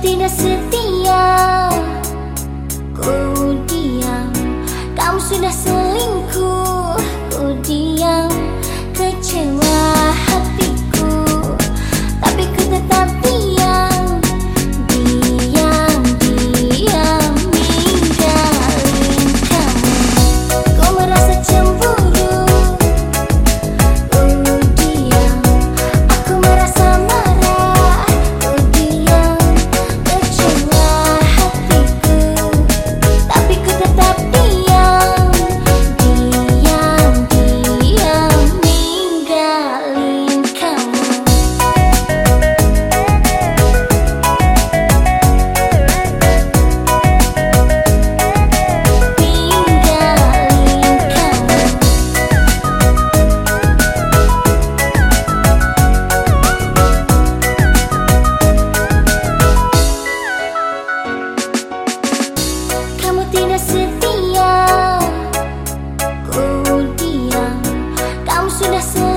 tidak setia corazón.